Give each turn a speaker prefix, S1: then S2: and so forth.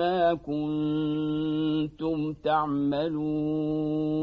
S1: بما كنتم تعملون